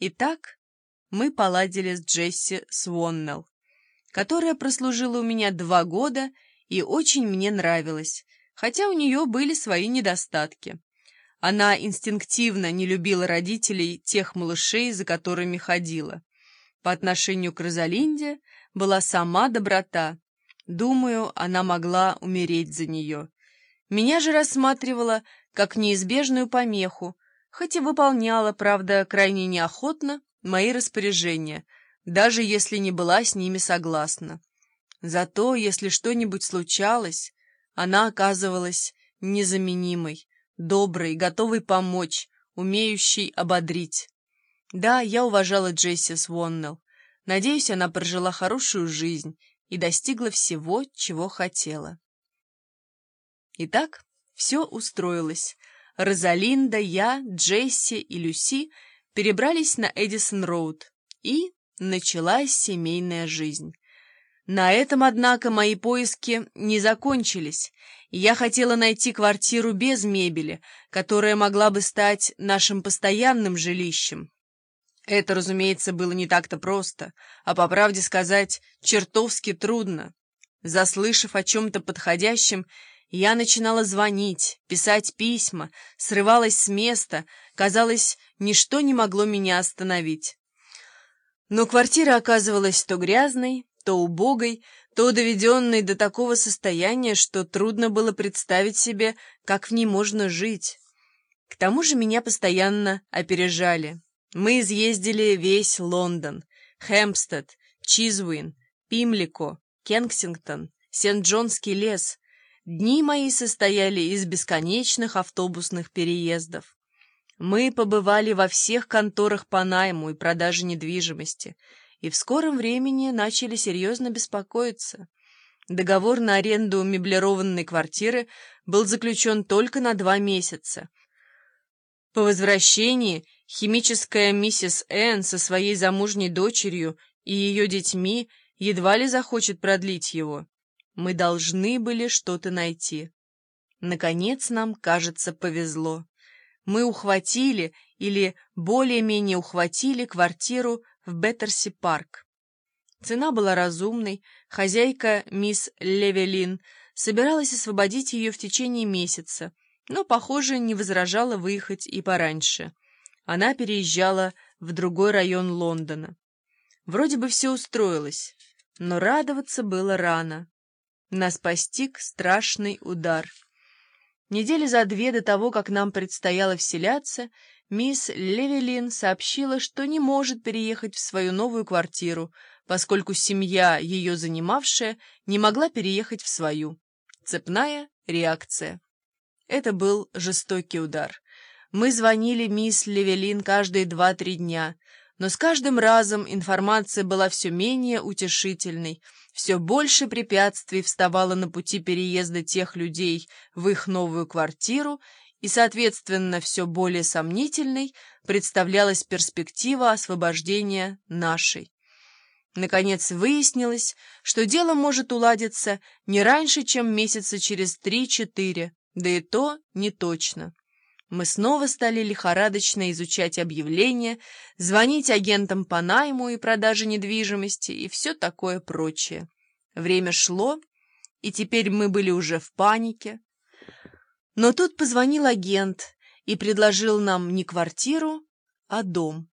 Итак, мы поладили с Джесси Своннелл, которая прослужила у меня два года и очень мне нравилась, хотя у нее были свои недостатки. Она инстинктивно не любила родителей тех малышей, за которыми ходила. По отношению к Розалинде была сама доброта. Думаю, она могла умереть за нее. Меня же рассматривала как неизбежную помеху, хоть и выполняла, правда, крайне неохотно мои распоряжения, даже если не была с ними согласна. Зато, если что-нибудь случалось, она оказывалась незаменимой, доброй, готовой помочь, умеющей ободрить. Да, я уважала Джесси Своннелл. Надеюсь, она прожила хорошую жизнь и достигла всего, чего хотела. Итак, все устроилось. Розалинда, я, Джесси и Люси перебрались на Эдисон-Роуд, и началась семейная жизнь. На этом, однако, мои поиски не закончились, я хотела найти квартиру без мебели, которая могла бы стать нашим постоянным жилищем. Это, разумеется, было не так-то просто, а, по правде сказать, чертовски трудно. Заслышав о чем-то подходящем, я начинала звонить, писать письма, срывалась с места, казалось, ничто не могло меня остановить. Но квартира оказывалась то грязной, то убогой, то доведенной до такого состояния, что трудно было представить себе, как в ней можно жить. К тому же меня постоянно опережали. Мы изъездили весь Лондон, Хэмпстед, Чизвуин, Пимлико, Кенсингтон, Сент-Джонский лес — Дни мои состояли из бесконечных автобусных переездов. Мы побывали во всех конторах по найму и продаже недвижимости, и в скором времени начали серьезно беспокоиться. Договор на аренду меблированной квартиры был заключен только на два месяца. По возвращении химическая миссис Энн со своей замужней дочерью и ее детьми едва ли захочет продлить его. Мы должны были что-то найти. Наконец нам, кажется, повезло. Мы ухватили или более-менее ухватили квартиру в Беттерси-парк. Цена была разумной, хозяйка, мисс Левелин, собиралась освободить ее в течение месяца, но, похоже, не возражала выехать и пораньше. Она переезжала в другой район Лондона. Вроде бы все устроилось, но радоваться было рано. Нас постиг страшный удар. Недели за две до того, как нам предстояло вселяться, мисс Левелин сообщила, что не может переехать в свою новую квартиру, поскольку семья, ее занимавшая, не могла переехать в свою. Цепная реакция. Это был жестокий удар. Мы звонили мисс Левелин каждые два-три дня, но с каждым разом информация была все менее утешительной — все больше препятствий вставало на пути переезда тех людей в их новую квартиру, и, соответственно, все более сомнительной представлялась перспектива освобождения нашей. Наконец выяснилось, что дело может уладиться не раньше, чем месяца через три-четыре, да и то не точно. Мы снова стали лихорадочно изучать объявления, звонить агентам по найму и продаже недвижимости и все такое прочее. Время шло, и теперь мы были уже в панике. Но тут позвонил агент и предложил нам не квартиру, а дом.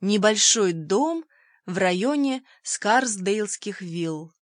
Небольшой дом в районе Скарсдейлских вилл.